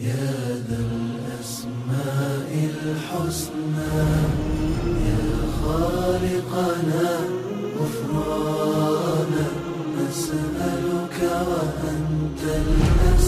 يا ذا الأسماء الحسنى يا خالقنا غفرانا نسألك وأنت الأسمى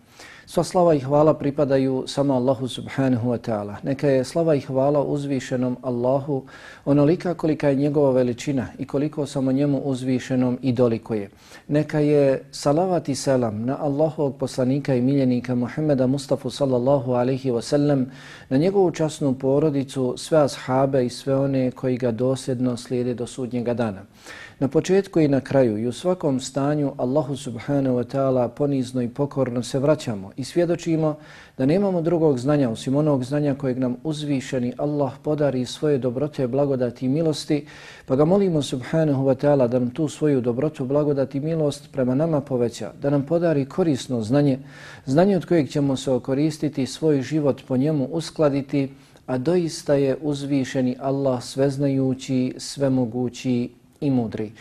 Sva slava i hvala pripadaju samo Allahu subhanahu wa ta'ala. Neka je slava i hvala uzvišenom Allahu onolika kolika je njegova veličina i koliko samo njemu uzvišenom i doliko je. Neka je salavat i selam na Allahovog poslanika i miljenika Muhammeda Mustafa sallallahu alaihi wa sallam, na njegovu časnu porodicu, sve ashabe i sve one koji ga dosljedno slijede do sudnjega dana. Na početku i na kraju i u svakom stanju Allahu subhanahu wa ta'ala ponizno i pokorno se vraćamo i svjedočimo da nemamo drugog znanja osim onog znanja kojeg nam uzvišeni Allah podari svoje dobrote, blagodati i milosti, pa ga molimo subhanahu wa ta'ala da nam tu svoju dobrotu, blagodati i milost prema nama poveća, da nam podari korisno znanje, znanje od kojeg ćemo se okoristiti, svoj život po njemu uskladiti, a doista je uzvišeni Allah sveznajući, svemogući i mudri.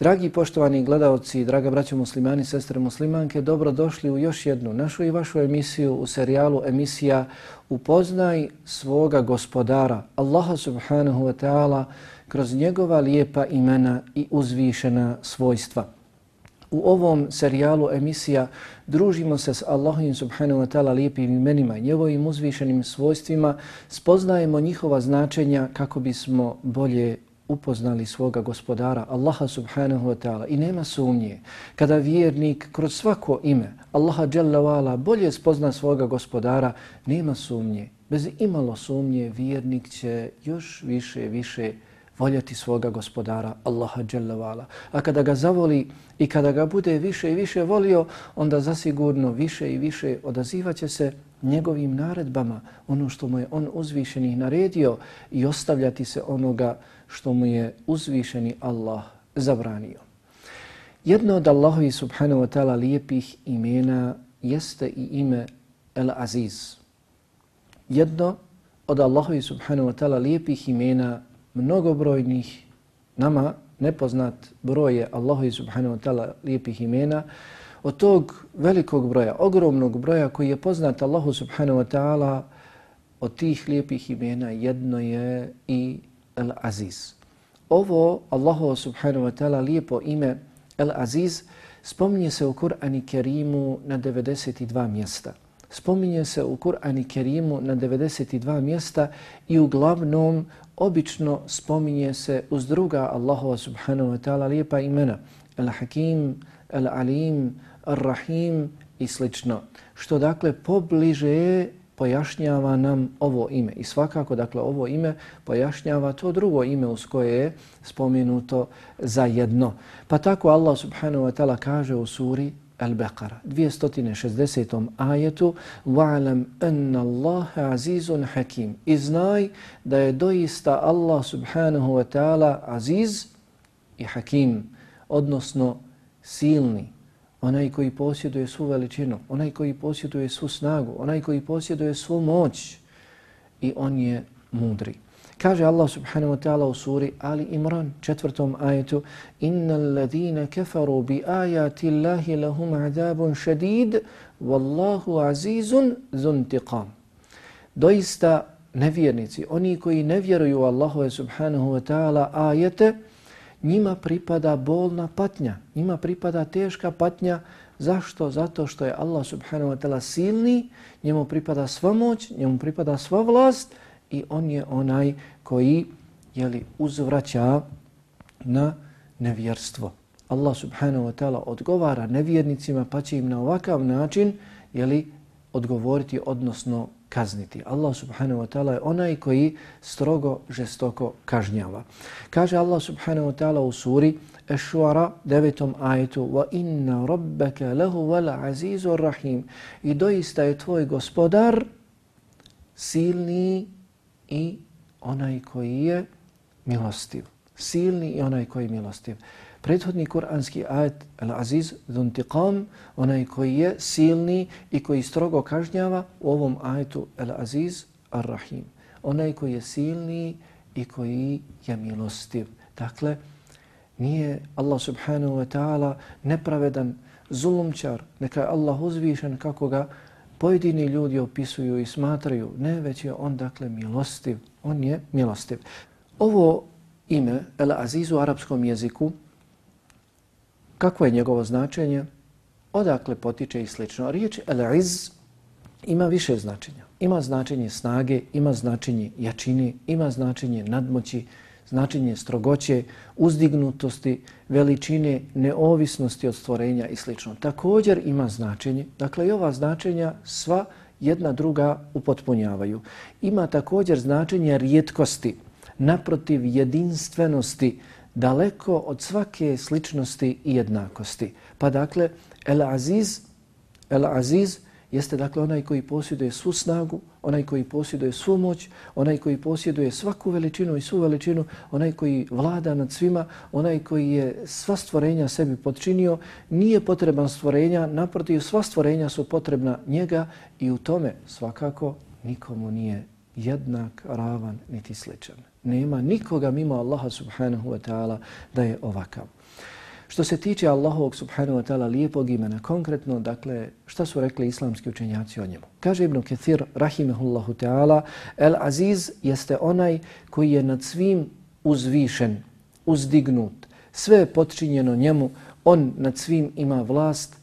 Dragi poštovani gledalci, draga braćo muslimani, sestre muslimanke, dobro došli u još jednu našu i vašu emisiju u serijalu emisija Upoznaj svoga gospodara, Allaha subhanahu wa ta'ala, kroz njegova lijepa imena i uzvišena svojstva. U ovom serijalu emisija družimo se s Allahom subhanahu wa ta'ala lijepim imenima, njegovim uzvišenim svojstvima, spoznajemo njihova značenja kako bismo bolje upoznali svoga gospodara Allaha subhanahu wa ta'ala i nema sumnje kada vjernik kroz svako ime Allaha jalla wa'ala bolje spozna svoga gospodara nema sumnje bez imalo sumnje vjernik će još više više voljeti svoga gospodara Allaha jalla wa'ala. a kada ga zavoli i kada ga bude više i više volio onda zasigurno više i više odazivaće se njegovim naredbama ono što mu je on uzvišenih naredio i ostavljati se onoga što mu je uzvišeni Allah zabranio. Jedno od Allahovi subhanahu wa ta'ala lijepih imena jeste i ime El Aziz. Jedno od Allahovi subhanahu wa ta'ala lijepih imena mnogobrojnih nama nepoznat broje Allahovi subhanahu wa ta'ala lijepih imena od tog velikog broja, ogromnog broja koji je poznat Allahu subhanahu wa ta'ala od tih lijepih imena jedno je i El-Aziz. Ovo Allahu subhanahu wa ta'ala lijepo ime El-Aziz spominje se u Kur'ani Kerimu na 92 mjesta. Spominje se u Kur'ani Kerimu na 92 mjesta i uglavnom obično spominje se uz druga Allahu subhanahu wa ta'ala lijepa imena El-Hakim, El-Alim, El-Rahim i slično. Što dakle pobliže pojašnjava nam ovo ime. I svakako, dakle, ovo ime pojašnjava to drugo ime uz koje je spomenuto za jedno. Pa tako Allah subhanahu wa ta'ala kaže u suri Al-Baqara, 260. ajetu وَعْلَمْ أَنَّ اللَّهَ عَزِيزٌ حَكِيمٌ I znaj da je doista Allah subhanahu wa ta'ala aziz i hakim, odnosno silni onaj koji posjeduje svu veličinu, onaj koji posjeduje svu snagu, onaj koji posjeduje svu moć i on je mudri. Kaže Allah subhanahu wa ta'ala u suri Ali Imran, četvrtom ajetu Innal ladina kafaru bi ajati Allahi lahum adabun šedid Wallahu azizun zuntiqam. Doista nevjernici, oni koji ne vjeruju Allahove subhanahu wa ta'ala ajete, njima pripada bolna patnja, njima pripada teška patnja. Zašto? Zato što je Allah subhanahu wa ta'ala silni, njemu pripada sva moć, njemu pripada sva vlast i on je onaj koji jeli, uzvraća na nevjerstvo. Allah subhanahu wa ta'ala odgovara nevjernicima pa će im na ovakav način jeli, odgovoriti, odnosno kazniti. Allah subhanahu wa ta'ala je onaj koji strogo, žestoko kažnjava. Kaže Allah subhanahu wa ta'ala u suri Eš-Shuara, devetom ajetu wa inna rabbaka lahu wal azizur rahim i doista je tvoj gospodar silni i onaj koji je milostiv. Silni i onaj koji je milostiv. Prethodni kuranski ajet Al-Aziz Dhuntiqam, onaj koji je silni i koji strogo kažnjava u ovom ajetu Al-Aziz Ar-Rahim. Onaj koji je silni i koji je milostiv. Dakle, nije Allah subhanahu wa ta'ala nepravedan zulumčar, neka je Allah uzvišen kako ga pojedini ljudi opisuju i smatraju. Ne, već je on dakle milostiv. On je milostiv. Ovo ime El-Aziz u arapskom jeziku Kako je njegovo značenje? Odakle potiče i slično? Riječ el-iz ima više značenja. Ima značenje snage, ima značenje jačine, ima značenje nadmoći, značenje strogoće, uzdignutosti, veličine, neovisnosti od stvorenja i slično. Također ima značenje, dakle i ova značenja sva jedna druga upotpunjavaju. Ima također značenje rijetkosti, naprotiv jedinstvenosti, daleko od svake sličnosti i jednakosti. Pa dakle, El Aziz, El Aziz jeste dakle onaj koji posjeduje svu snagu, onaj koji posjeduje svu moć, onaj koji posjeduje svaku veličinu i svu veličinu, onaj koji vlada nad svima, onaj koji je sva stvorenja sebi podčinio, nije potreban stvorenja, naprotiv sva stvorenja su potrebna njega i u tome svakako nikomu nije jednak, ravan niti sličan nema nikoga mimo Allaha subhanahu wa ta'ala da je ovakav. Što se tiče Allahovog subhanahu wa ta'ala lijepog imena, konkretno, dakle, šta su rekli islamski učenjaci o njemu? Kaže Ibn Kathir, rahimehullahu ta'ala, El Aziz jeste onaj koji je nad svim uzvišen, uzdignut, sve je potčinjeno njemu, on nad svim ima vlast,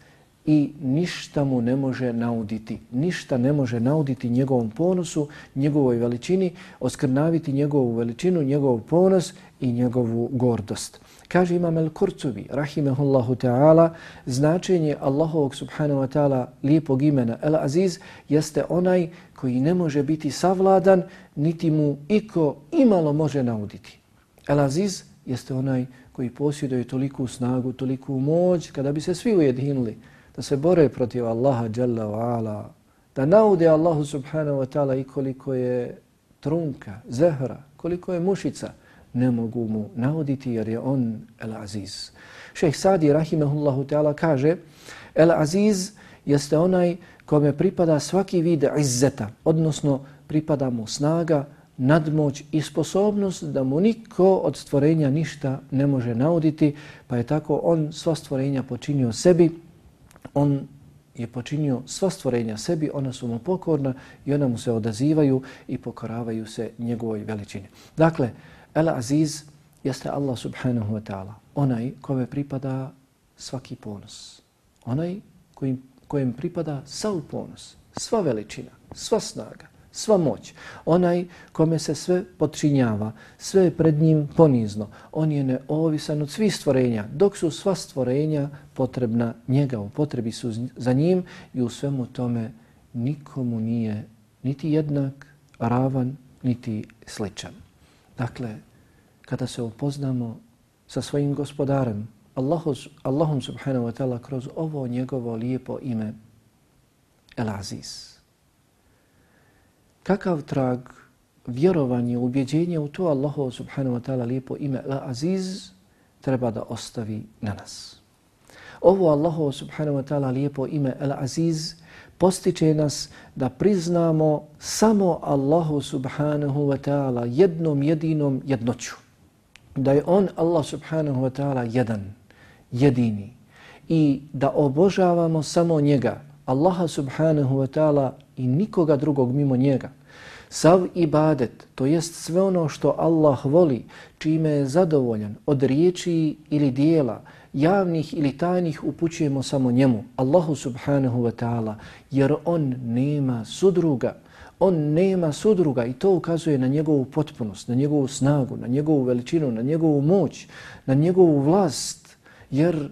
i ništa mu ne može nauditi. Ništa ne može nauditi njegovom ponosu, njegovoj veličini, oskrnaviti njegovu veličinu, njegov ponos i njegovu gordost. Kaže Imam El-Kurcubi, rahimehullahu ta'ala, značenje Allahovog subhanahu wa ta'ala lijepog imena El-Aziz jeste onaj koji ne može biti savladan, niti mu iko imalo može nauditi. El-Aziz jeste onaj koji posjeduje toliku snagu, toliku moć, kada bi se svi ujedinili, da se bore protiv Allaha Jalla wa Ala, da naude Allahu subhanahu wa ta'ala i koliko je trunka, zehra, koliko je mušica, ne mogu mu nauditi jer je on El Aziz. Šejh Sadi rahimahullahu ta'ala kaže El Aziz jeste onaj kome pripada svaki vid izzeta, odnosno pripada mu snaga, nadmoć i sposobnost da mu niko od stvorenja ništa ne može nauditi, pa je tako on sva stvorenja počinio sebi on je počinio sva stvorenja sebi, ona su mu pokorna i ona mu se odazivaju i pokoravaju se njegovoj veličini. Dakle, El Aziz jeste Allah subhanahu wa ta'ala, onaj kome pripada svaki ponos, onaj kojim, kojem pripada sav ponos, sva veličina, sva snaga, sva moć. Onaj kome se sve podčinjava, sve je pred njim ponizno. On je neovisan od svih stvorenja, dok su sva stvorenja potrebna njega, u potrebi su za njim i u svemu tome nikomu nije niti jednak, ravan, niti sličan. Dakle, kada se upoznamo sa svojim gospodarem, Allahu, Allahum subhanahu wa ta'ala kroz ovo njegovo lijepo ime El Aziz, kakav trag vjerovanje, ubjeđenje u to Allahu subhanahu wa ta'ala lijepo ime La Aziz treba da ostavi na nas. Ovo Allahu subhanahu wa ta'ala lijepo ime El Aziz postiče nas da priznamo samo Allahu subhanahu wa ta'ala jednom jedinom jednoću. Da je on Allah subhanahu wa ta'ala jedan, jedini. I da obožavamo samo njega, Allaha subhanahu wa ta'ala i nikoga drugog mimo njega. Sav ibadet, to jest sve ono što Allah voli, čime je zadovoljan od riječi ili dijela, javnih ili tajnih upućujemo samo njemu, Allahu subhanahu wa ta'ala, jer on nema sudruga. On nema sudruga i to ukazuje na njegovu potpunost, na njegovu snagu, na njegovu veličinu, na njegovu moć, na njegovu vlast, jer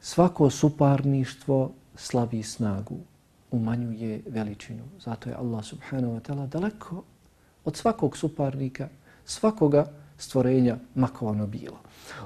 svako suparništvo slabi snagu, umanjuje veličinu. Zato je Allah subhanahu wa ta'ala daleko od svakog suparnika, svakoga stvorenja, makovano bilo.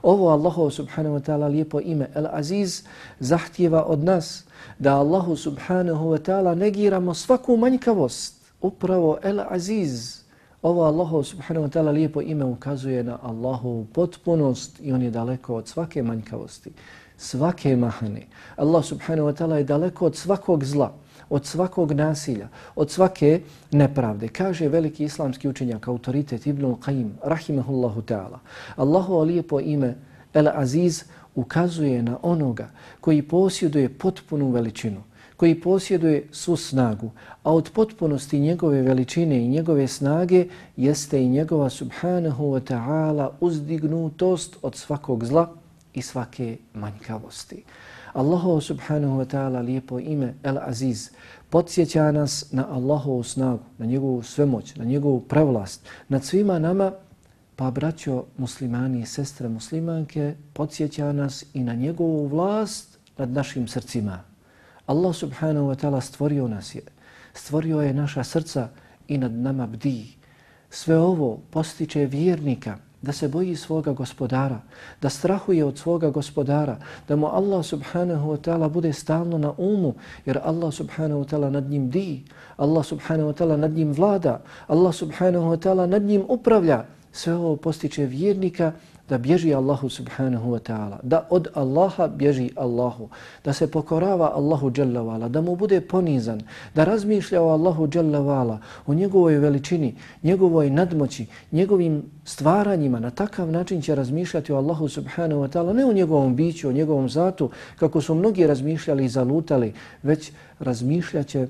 Ovo Allahu subhanahu wa ta'ala lijepo ime El Aziz zahtjeva od nas da Allahu subhanahu wa ta'ala negiramo svaku manjkavost. Upravo El Aziz, ovo Allahu subhanahu wa ta'ala lijepo ime ukazuje na Allahu potpunost i on je daleko od svake manjkavosti, svake mahane. Allah subhanahu wa ta'ala je daleko od svakog zla od svakog nasilja, od svake nepravde. Kaže veliki islamski učenjak, autoritet Ibnul Qaim, rahimahullahu ta'ala, Allahu lijepo ime El Aziz ukazuje na onoga koji posjeduje potpunu veličinu, koji posjeduje svu snagu, a od potpunosti njegove veličine i njegove snage jeste i njegova subhanahu wa ta'ala uzdignutost od svakog zla i svake manjkavosti. Allahu subhanahu wa ta'ala lijepo ime El Aziz podsjeća nas na Allahovu snagu, na njegovu svemoć, na njegovu prevlast nad svima nama, pa braćo muslimani i sestre muslimanke podsjeća nas i na njegovu vlast nad našim srcima. Allah subhanahu wa ta'ala stvorio nas je, stvorio je naša srca i nad nama bdi. Sve ovo postiče vjernika da se boji svoga gospodara, da strahuje od svoga gospodara, da mu Allah subhanahu wa ta'ala bude stalno na umu, jer Allah subhanahu wa ta'ala nad njim di, Allah subhanahu wa ta'ala nad njim vlada, Allah subhanahu wa ta'ala nad njim upravlja. Sve ovo postiče vjernika da bježi Allahu subhanahu wa ta'ala, da od Allaha bježi Allahu, da se pokorava Allahu jalla wala, da mu bude ponizan, da razmišlja o Allahu jalla wala, o njegovoj veličini, njegovoj nadmoći, njegovim stvaranjima, na takav način će razmišljati o Allahu subhanahu wa ta'ala, ne o njegovom biću, o njegovom zatu, kako su mnogi razmišljali i zalutali, već razmišljaće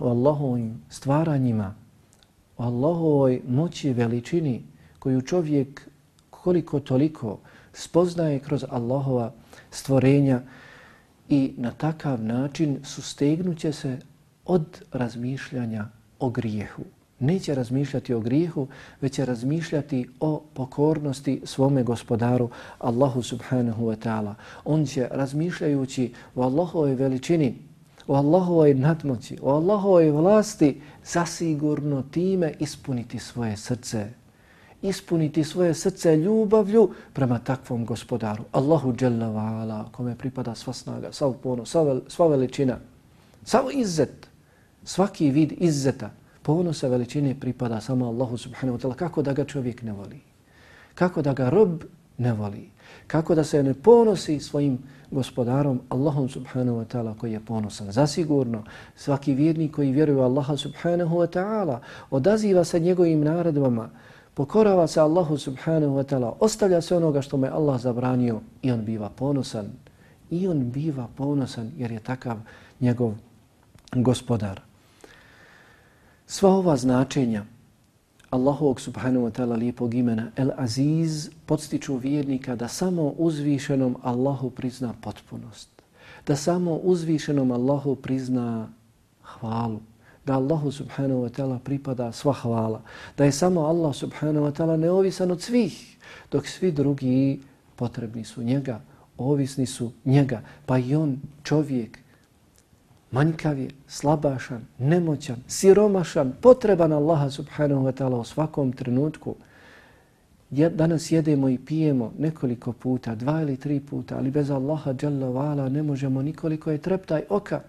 o Allahovim stvaranjima, o Allahovoj moći veličini koju čovjek koliko toliko spoznaje kroz Allahova stvorenja i na takav način sustegnuće se od razmišljanja o grijehu. Neće razmišljati o grijehu, već će razmišljati o pokornosti svome gospodaru Allahu subhanahu wa ta'ala. On će razmišljajući o Allahovoj veličini, o Allahovoj nadmoći, o Allahovoj vlasti, zasigurno time ispuniti svoje srce ispuniti svoje srce ljubavlju prema takvom gospodaru. Allahu Jalla wa'ala, kome pripada sva snaga, sav ponos, sva, sva veličina, sav izzet, svaki vid izzeta, ponosa veličine pripada samo Allahu subhanahu wa ta'ala. Kako da ga čovjek ne voli? Kako da ga rob ne voli? Kako da se ne ponosi svojim gospodarom Allahom subhanahu wa ta'ala koji je ponosan? Zasigurno, svaki vjernik koji vjeruje Allaha subhanahu wa ta'ala odaziva se njegovim naredbama, pokorava se Allahu subhanahu wa ta'ala, ostavlja se onoga što me Allah zabranio i on biva ponosan. I on biva ponosan jer je takav njegov gospodar. Sva ova značenja Allahovog subhanahu wa ta'ala lijepog imena El Aziz podstiču vjernika da samo uzvišenom Allahu prizna potpunost. Da samo uzvišenom Allahu prizna hvalu da Allahu subhanahu wa ta'ala pripada sva hvala, da je samo Allah subhanahu wa ta'ala neovisan od svih, dok svi drugi potrebni su njega, ovisni su njega, pa i on čovjek, manjkav je, slabašan, nemoćan, siromašan, potreban Allaha subhanahu wa ta'ala u svakom trenutku. Ja, Danas jedemo i pijemo nekoliko puta, dva ili tri puta, ali bez Allaha dželle vala ne možemo nikoliko je treptaj oka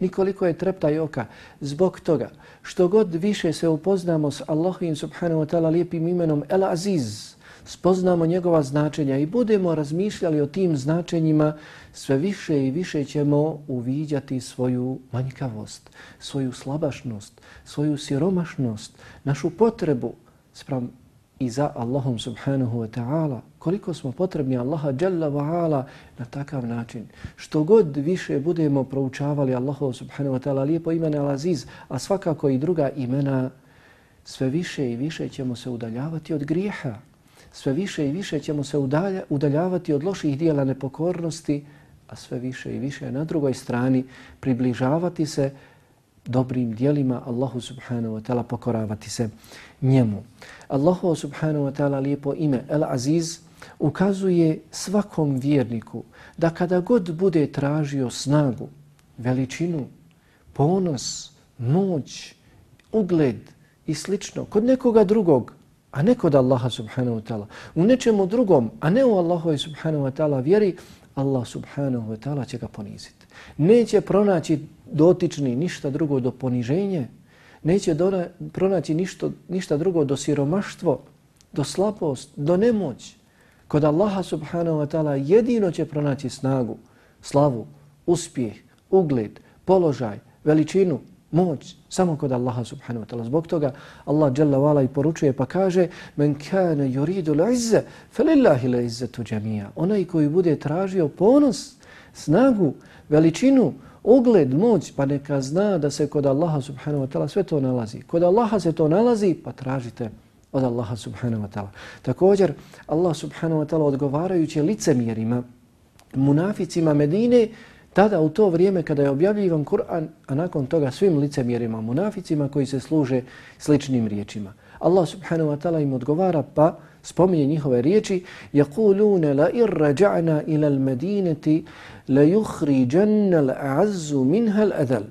nikoliko je treptaj oka. Zbog toga što god više se upoznamo s Allahovim subhanahu wa ta'ala lijepim imenom El Aziz, spoznamo njegova značenja i budemo razmišljali o tim značenjima, sve više i više ćemo uviđati svoju manjkavost, svoju slabašnost, svoju siromašnost, našu potrebu sprem i za Allahom subhanahu wa ta'ala, koliko smo potrebni Allaha jalla wa ala na takav način. Što god više budemo proučavali Allaha subhanahu wa ta'ala lijepo imena Al-Aziz, a svakako i druga imena, sve više i više ćemo se udaljavati od grijeha. Sve više i više ćemo se udalja, udaljavati od loših dijela nepokornosti, a sve više i više na drugoj strani približavati se dobrim dijelima Allahu subhanahu wa ta'ala pokoravati se njemu. Allahu subhanahu wa ta'ala lijepo ime El Aziz ukazuje svakom vjerniku da kada god bude tražio snagu, veličinu, ponos, moć, ugled i slično kod nekoga drugog, a ne kod Allaha subhanahu wa ta'ala, u nečemu drugom, a ne u Allahu subhanahu wa ta'ala vjeri, Allah subhanahu wa ta'ala će ga poniziti. Neće pronaći dotični ništa drugo do poniženje, neće do, pronaći ništo, ništa drugo do siromaštvo, do slabost, do nemoć. Kod Allaha subhanahu wa ta'ala jedino će pronaći snagu, slavu, uspjeh, ugled, položaj, veličinu, moć, samo kod Allaha subhanahu wa ta'ala. Zbog toga Allah jalla wala i poručuje pa kaže Men kane yuridu l'izze, al-izzatu jami'a. Onaj koji bude tražio ponos, snagu, veličinu, ogled, moć, pa neka zna da se kod Allaha subhanahu wa ta'ala sve to nalazi. Kod Allaha se to nalazi, pa tražite od Allaha subhanahu wa ta'ala. Također, Allah subhanahu wa ta'ala odgovarajući licemjerima, munaficima Medine, tada u to vrijeme kada je objavljivan Kur'an, a nakon toga svim licemjerima, munaficima koji se služe sličnim riječima. Allah subhanahu wa ta'ala im odgovara pa spominje njihove riječi يَقُولُونَ لَإِرْ رَجَعْنَا إِلَى الْمَدِينَةِ لَيُخْرِجَنَّ الْأَعَزُّ مِنْهَا الْأَذَلِ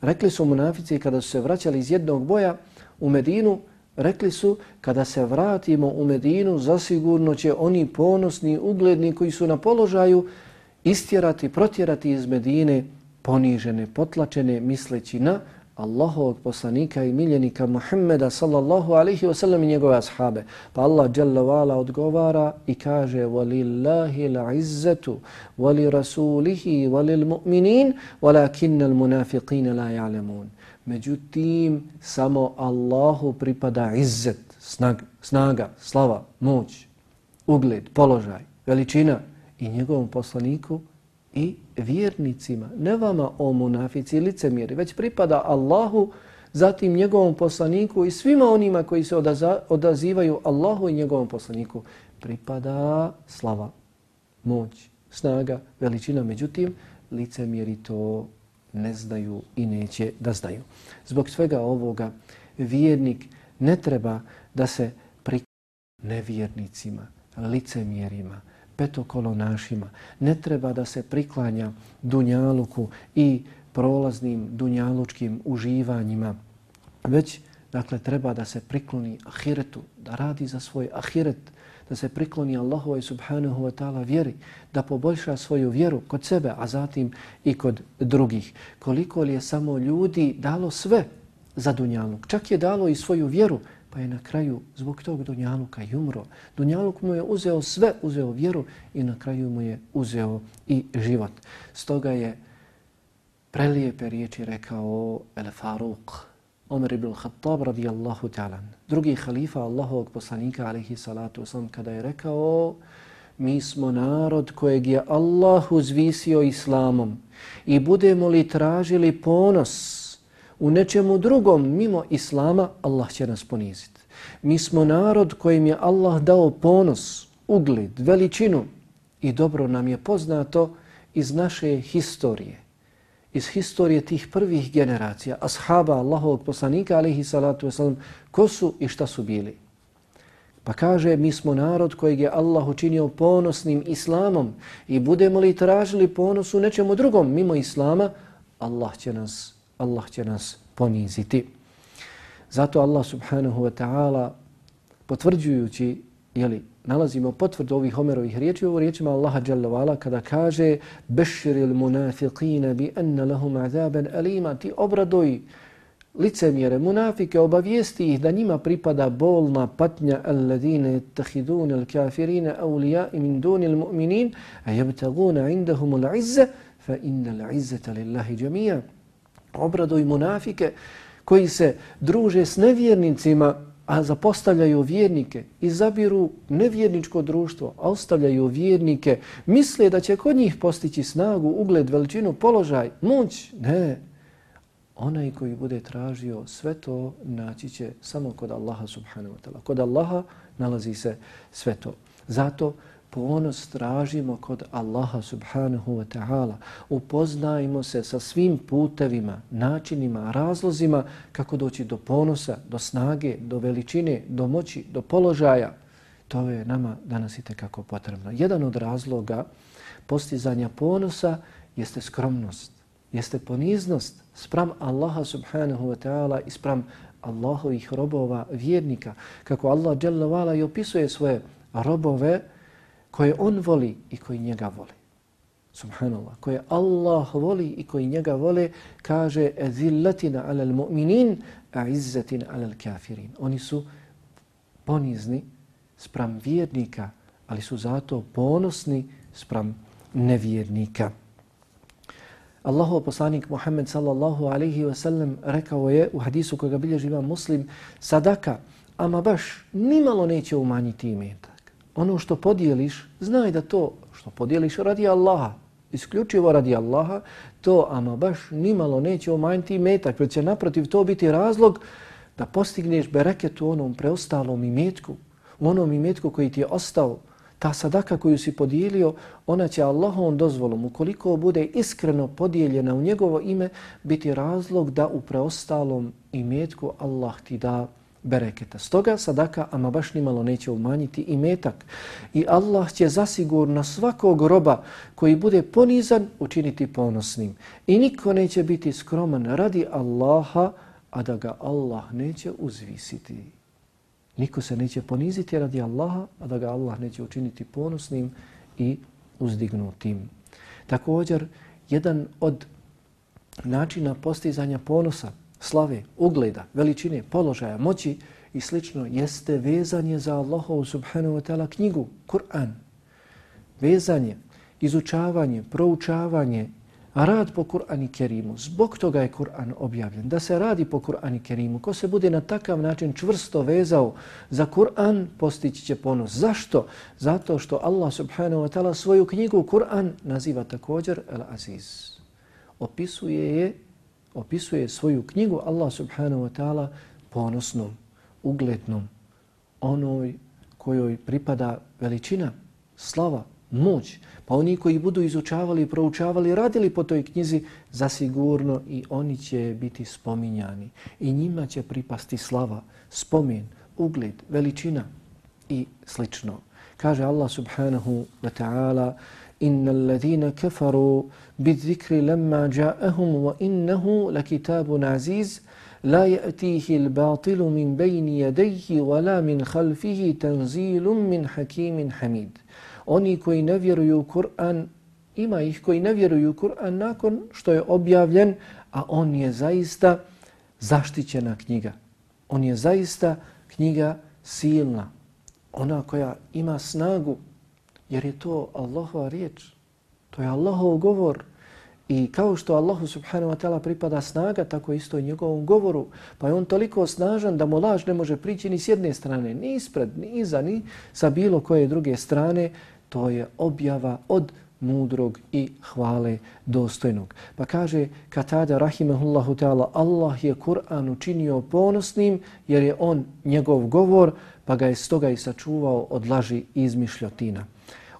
Rekli su munafici kada su se vraćali iz jednog boja u Medinu, rekli su kada se vratimo u Medinu, zasigurno će oni ponosni, ugledni koji su na položaju istjerati, protjerati iz Medine ponižene, potlačene, misleći na Allahovog poslanika i miljenika Muhammeda sallallahu alaihi wa sallam i njegove ashabe. Pa Allah jalla wala odgovara i kaže وَلِلَّهِ الْعِزَّةُ وَلِرَسُولِهِ وَلِلْمُؤْمِنِينَ وَلَكِنَّ الْمُنَافِقِينَ لَا يَعْلَمُونَ Međutim, samo Allahu pripada izzet, snaga, snaga, slava, moć, ugled, položaj, veličina i njegovom poslaniku i vjernicima, ne vama o munafici licemjeri, već pripada Allahu, zatim njegovom poslaniku i svima onima koji se odazivaju Allahu i njegovom poslaniku. Pripada slava, moć, snaga, veličina. Međutim, licemjeri to ne znaju i neće da znaju. Zbog svega ovoga, vjernik ne treba da se priklada nevjernicima, licemjerima, petokolonašima. Ne treba da se priklanja dunjaluku i prolaznim dunjalučkim uživanjima, već dakle treba da se prikloni ahiretu, da radi za svoj ahiret, da se prikloni Allahu subhanahu wa ta'ala vjeri, da poboljša svoju vjeru kod sebe, a zatim i kod drugih. Koliko li je samo ljudi dalo sve za dunjaluk, čak je dalo i svoju vjeru, pa je na kraju zbog tog Dunjaluka i umro. Dunjaluk mu je uzeo sve, uzeo vjeru i na kraju mu je uzeo i život. Stoga je prelijepe riječi rekao El Faruk, Omer ibn Khattab radijallahu ta'ala. Drugi halifa Allahovog poslanika alaihi salatu wasalam kada je rekao mi smo narod kojeg je Allah uzvisio islamom i budemo li tražili ponos u nečemu drugom mimo Islama, Allah će nas poniziti. Mi smo narod kojim je Allah dao ponos, ugled, veličinu i dobro nam je poznato iz naše historije, iz historije tih prvih generacija, ashaba Allahovog poslanika, alaihi salatu wasalam, ko su i šta su bili. Pa kaže, mi smo narod kojeg je Allah učinio ponosnim islamom i budemo li tražili ponos u nečemu drugom mimo islama, Allah će nas Allah će nas poniziti. Zato Allah subhanahu wa ta'ala potvrđujući, jeli, nalazimo potvrdu ovih Homerovih riječi ovo riječima Allaha jalla wa'ala kada kaže Beširil munafiqina bi anna lahum azaban alima ti obraduj licemjere, munafike, obavijesti ih da njima pripada bolna patnja alladine tahidun al kafirine awliya i min duni al mu'minin a jebtaguna indahum al izze fa inna al izzeta lillahi džamija. Obraduj munafike koji se druže s nevjernicima a zapostavljaju vjernike, izabiru nevjerničko društvo, a ostavljaju vjernike, misle da će kod njih postići snagu, ugled, veličinu, položaj, moć. Ne, onaj koji bude tražio sve to naći će samo kod Allaha subhanahu wa ta'ala. Kod Allaha nalazi se sve to. Zato ponos tražimo kod Allaha subhanahu wa ta'ala. Upoznajmo se sa svim putevima, načinima, razlozima kako doći do ponosa, do snage, do veličine, do moći, do položaja. To je nama danas i tekako potrebno. Jedan od razloga postizanja ponosa jeste skromnost, jeste poniznost spram Allaha subhanahu wa ta'ala i spram Allahovih robova vjernika. Kako Allah i opisuje svoje robove, koje on voli i koji njega voli. Subhanallah. Koje Allah voli i koji njega vole, kaže ezillatina alal mu'minin, a izzatina alal kafirin. Oni su ponizni spram vjernika, ali su zato ponosni spram nevjernika. Allahov poslanik Muhammed sallallahu alaihi wa sallam rekao je u hadisu koga bilježi imam muslim, sadaka, ama baš nimalo neće umanjiti imeta ono što podijeliš, znaj da to što podijeliš radi Allaha, isključivo radi Allaha, to ama baš nimalo neće umanjiti metak, već će naprotiv to biti razlog da postigneš bereket u onom preostalom imetku, u onom imetku koji ti je ostao, ta sadaka koju si podijelio, ona će Allahom dozvolom, ukoliko bude iskreno podijeljena u njegovo ime, biti razlog da u preostalom imetku Allah ti da bereketa. Stoga sadaka ama baš nimalo neće umanjiti i metak. I Allah će zasigurno svakog roba koji bude ponizan učiniti ponosnim. I niko neće biti skroman radi Allaha, a da ga Allah neće uzvisiti. Niko se neće poniziti radi Allaha, a da ga Allah neće učiniti ponosnim i uzdignutim. Također, jedan od načina postizanja ponosa slave, ugleda, veličine, položaja, moći i slično jeste vezanje za Allahov subhanahu wa ta'ala knjigu, Kur'an. Vezanje, izučavanje, proučavanje, rad po Kur'ani Kerimu. Zbog toga je Kur'an objavljen. Da se radi po Kur'ani Kerimu. Ko se bude na takav način čvrsto vezao za Kur'an, postići će ponos. Zašto? Zato što Allah subhanahu wa ta'ala svoju knjigu Kur'an naziva također El-Aziz. Opisuje je opisuje svoju knjigu Allah subhanahu wa ta'ala ponosnom, uglednom, onoj kojoj pripada veličina, slava, moć. Pa oni koji budu izučavali, proučavali, radili po toj knjizi, zasigurno i oni će biti spominjani. I njima će pripasti slava, spomin, ugled, veličina i slično. Kaže Allah subhanahu wa ta'ala, إن الذين كفروا بالذكر لما جاءهم وإنه لكتاب عزيز لا يأتيه الباطل من بين يديه ولا من خلفه تنزيل من حكيم حميد Oni koji ne vjeruju Kur'an, ima ih koji ne vjeruju Kur'an nakon što je objavljen, a on je zaista zaštićena knjiga. On je zaista knjiga silna, ona koja ima snagu, jer je to Allahova riječ. To je Allahov govor. I kao što Allahu subhanahu wa ta'ala pripada snaga, tako isto i njegovom govoru. Pa je on toliko snažan da mu laž ne može prići ni s jedne strane, ni ispred, ni iza, ni sa bilo koje druge strane. To je objava od mudrog i hvale dostojnog. Pa kaže Katada rahimahullahu ta'ala Allah je Kur'an učinio ponosnim jer je on njegov govor pa ga je stoga i sačuvao od laži izmišljotina.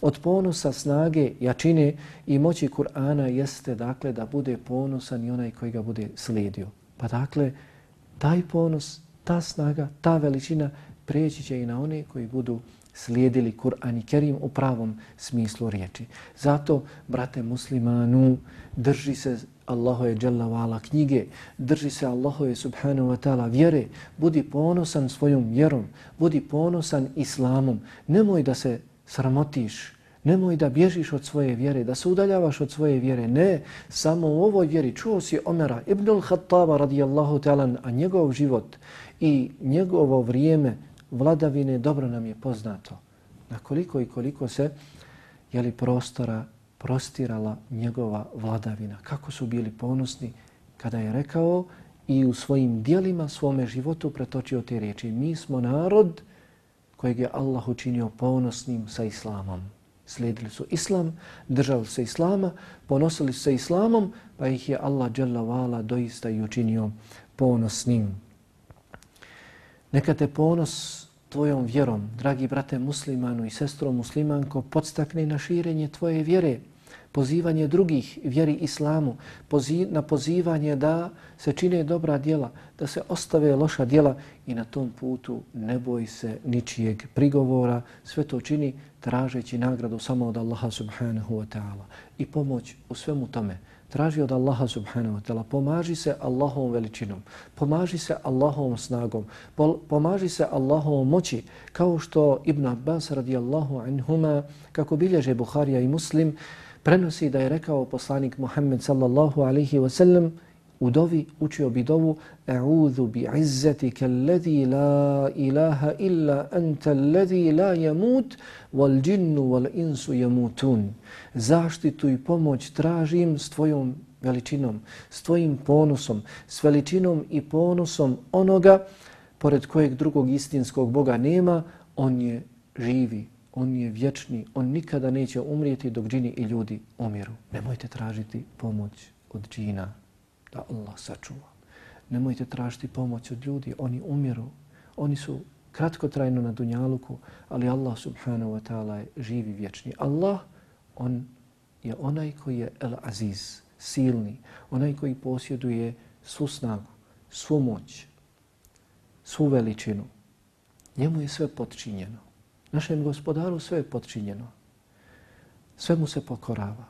Od ponosa, snage, jačine i moći Kur'ana jeste dakle da bude ponosan i onaj koji ga bude slijedio. Pa dakle, taj ponos, ta snaga, ta veličina preći će i na one koji budu slijedili Kur'an i Kerim u pravom smislu riječi. Zato, brate muslimanu, drži se Allahove Jalla wa'ala knjige, drži se Allahove subhanahu wa ta'ala vjere, budi ponosan svojom vjerom, budi ponosan islamom. Nemoj da se sramotiš, Nemoj da bježiš od svoje vjere, da se udaljavaš od svoje vjere. Ne, samo u ovoj vjeri. Čuo si Omera ibn al-Khattaba radijallahu ta'ala, a njegov život i njegovo vrijeme vladavine dobro nam je poznato. Na koliko i koliko se je li prostora prostirala njegova vladavina. Kako su bili ponosni kada je rekao i u svojim dijelima, svome životu pretočio te riječi. Mi smo narod kojeg je Allah učinio ponosnim sa islamom. Slijedili su islam, držali se islama, ponosili se islamom, pa ih je Allah dželavala doista i učinio ponosnim. Neka te ponos tvojom vjerom, dragi brate muslimanu i sestro muslimanko, podstakne na širenje tvoje vjere, pozivanje drugih vjeri islamu, poziv, na pozivanje da se čine dobra djela, da se ostave loša djela i na tom putu ne boj se ničijeg prigovora, sve to čini tražeći nagradu samo od Allaha subhanahu wa ta'ala i pomoć u svemu tome. Traži od Allaha subhanahu wa ta'ala, pomaži se Allahovom veličinom, pomaži se Allahovom snagom, pomaži se Allahovom moći, kao što Ibn Abbas radijallahu anhuma, kako bilježe Buharija i Muslim, prenosi da je rekao poslanik Muhammed sallallahu alaihi wasallam u dovi učio bi dovu A'udhu bi izzatika alladhi la ilaha illa anta alladhi la yamut wal jinnu wal insu yamutun. Zaštitu i pomoć tražim s tvojom veličinom, s tvojim ponosom, s veličinom i ponosom onoga pored kojeg drugog istinskog Boga nema, on je živi, on je vječni, on nikada neće umrijeti dok džini i ljudi umiru. Nemojte tražiti pomoć od džina da Allah sačuva. Nemojte tražiti pomoć od ljudi, oni umiru. Oni su kratkotrajno na dunjaluku, ali Allah subhanahu wa ta'ala je živi vječni. Allah, on je onaj koji je El Aziz, silni, onaj koji posjeduje svu snagu, svu moć, svu veličinu. Njemu je sve podčinjeno. Našem gospodaru sve je podčinjeno. Sve mu se pokorava,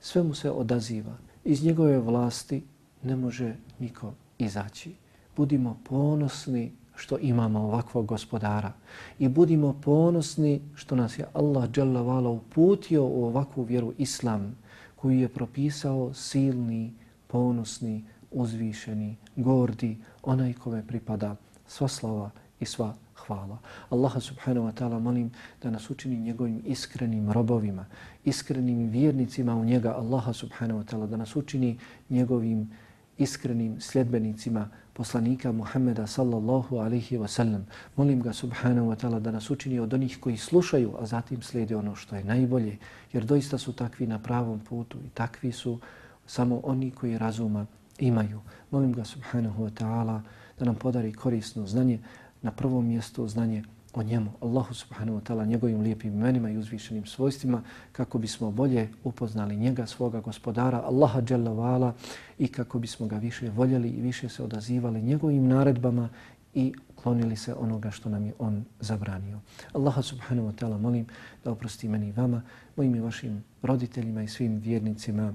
sve mu se odaziva. Iz njegove vlasti ne može niko izaći. Budimo ponosni što imamo ovakvog gospodara i budimo ponosni što nas je Allah dželavala uputio u ovakvu vjeru Islam koju je propisao silni, ponosni, uzvišeni, gordi, onaj kome pripada sva slava i sva hvala. Allaha subhanahu wa ta'ala molim da nas učini njegovim iskrenim robovima, iskrenim vjernicima u njega Allaha subhanahu wa ta'ala, da nas učini njegovim iskrenim sljedbenicima poslanika Muhammeda sallallahu alaihi wa sallam. Molim ga subhanahu wa ta'ala da nas učini od onih koji slušaju, a zatim slijede ono što je najbolje, jer doista su takvi na pravom putu i takvi su samo oni koji razuma imaju. Molim ga subhanahu wa ta'ala da nam podari korisno znanje, na prvom mjestu znanje o njemu, Allahu subhanahu wa ta'ala, njegovim lijepim imenima i uzvišenim svojstvima, kako bismo bolje upoznali njega, svoga gospodara, Allaha dželavala vala, i kako bismo ga više voljeli i više se odazivali njegovim naredbama i klonili se onoga što nam je on zabranio. Allaha subhanahu wa ta'ala molim da oprosti meni i vama, mojim i vašim roditeljima i svim vjernicima,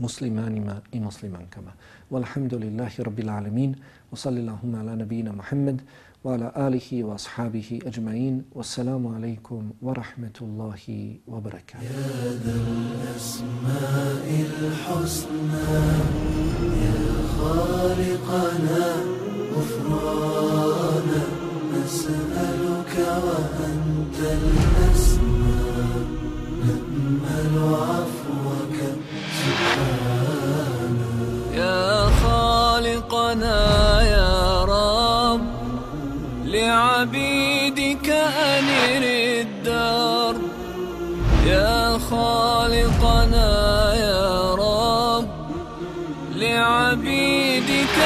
مسلمانما i muslimankama. Walhamdulillahi rabbil alemin. Wa sallillahumma ala nabina Muhammad wa ala alihi wa ashabihi ajma'in. Wassalamu alaikum wa rahmetullahi wa barakatuh. Ya dhal asma'il husna, ya khaliqana, ufrana, nas'aluka wa antal asma, نأمل عليك لعبيدك أنر الدار. يا خالقنا يا رب لعبيدك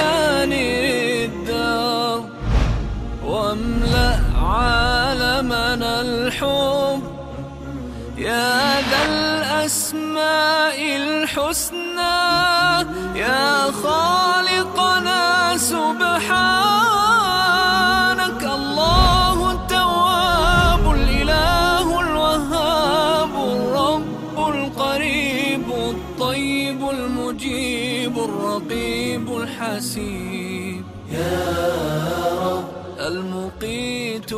أنر الدار. واملأ عالمنا الحب. يا ذا الأسماء الحسنى يا خالقنا يا رب المقيت